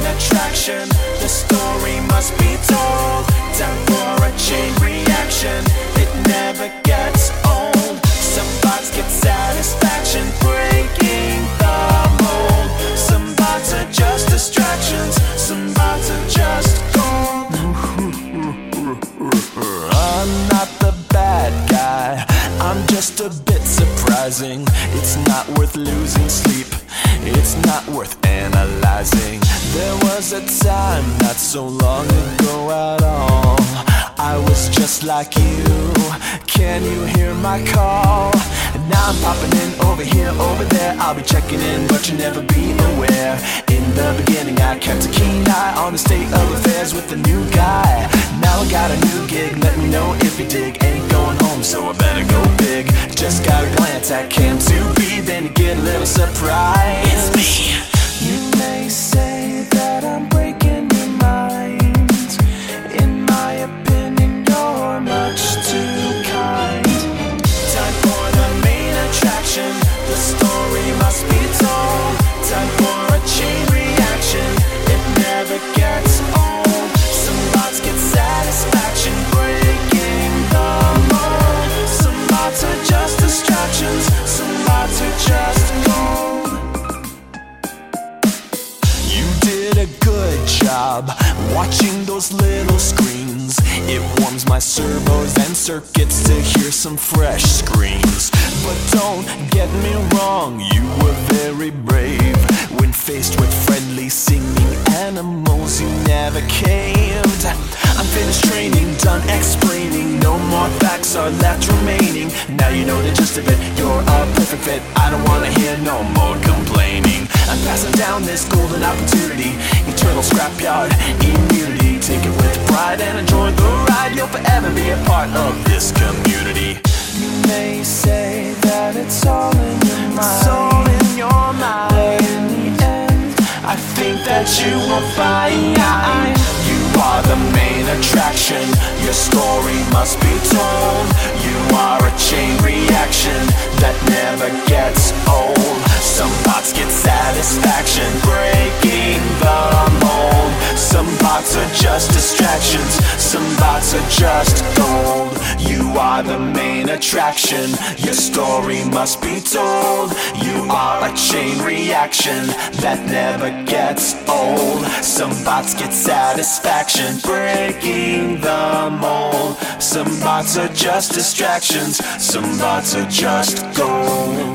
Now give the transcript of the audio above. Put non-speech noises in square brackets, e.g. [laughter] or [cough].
attraction. The story must be told. Time for a chain reaction. It never gets old. Some bots get satisfaction breaking the mold. Some bots are just distractions. Some bots are just gold. [laughs] I'm not the bad guy. I'm just a bit surprising. It's not worth losing sleep. It's not worth analyzing. There was a time not so long ago at all. I was just like you. Can you hear my call? And now I'm popping in over here, over there. I'll be checking in, but you'll never be aware. In the beginning, I kept a keen eye on the state of affairs with the new guy. Now I got a new gig, let me know if you dig. Ain't going home, so I better go big. Just got a glance at Cam 2B, then you get a little surprise. It's me. You may say job watching those little screens. It warms my servos and circuits to hear some fresh screams. But don't get me wrong, you were very brave. When faced with friendly singing animals, you never caved. I'm finished training, done explaining. No more facts are left remaining. Now you know the gist of it, you're a perfect fit. I don't wanna hear no more I'm passing down this golden opportunity. Eternal scrapyard, immunity. Take it with pride and enjoy the ride. You'll forever be a part of this community. You may say that it's all in your mind. It's all in your mind. But in the end, I think that you will find you are the main attraction. Your story must be told. You are a chain reaction that never gets old. Bots get satisfaction breaking the mold. Some bots are just distractions. Some bots are just gold. You are the main attraction. Your story must be told. You are a chain reaction that never gets old. Some bots get satisfaction breaking the mold. Some bots are just distractions. Some bots are just gold.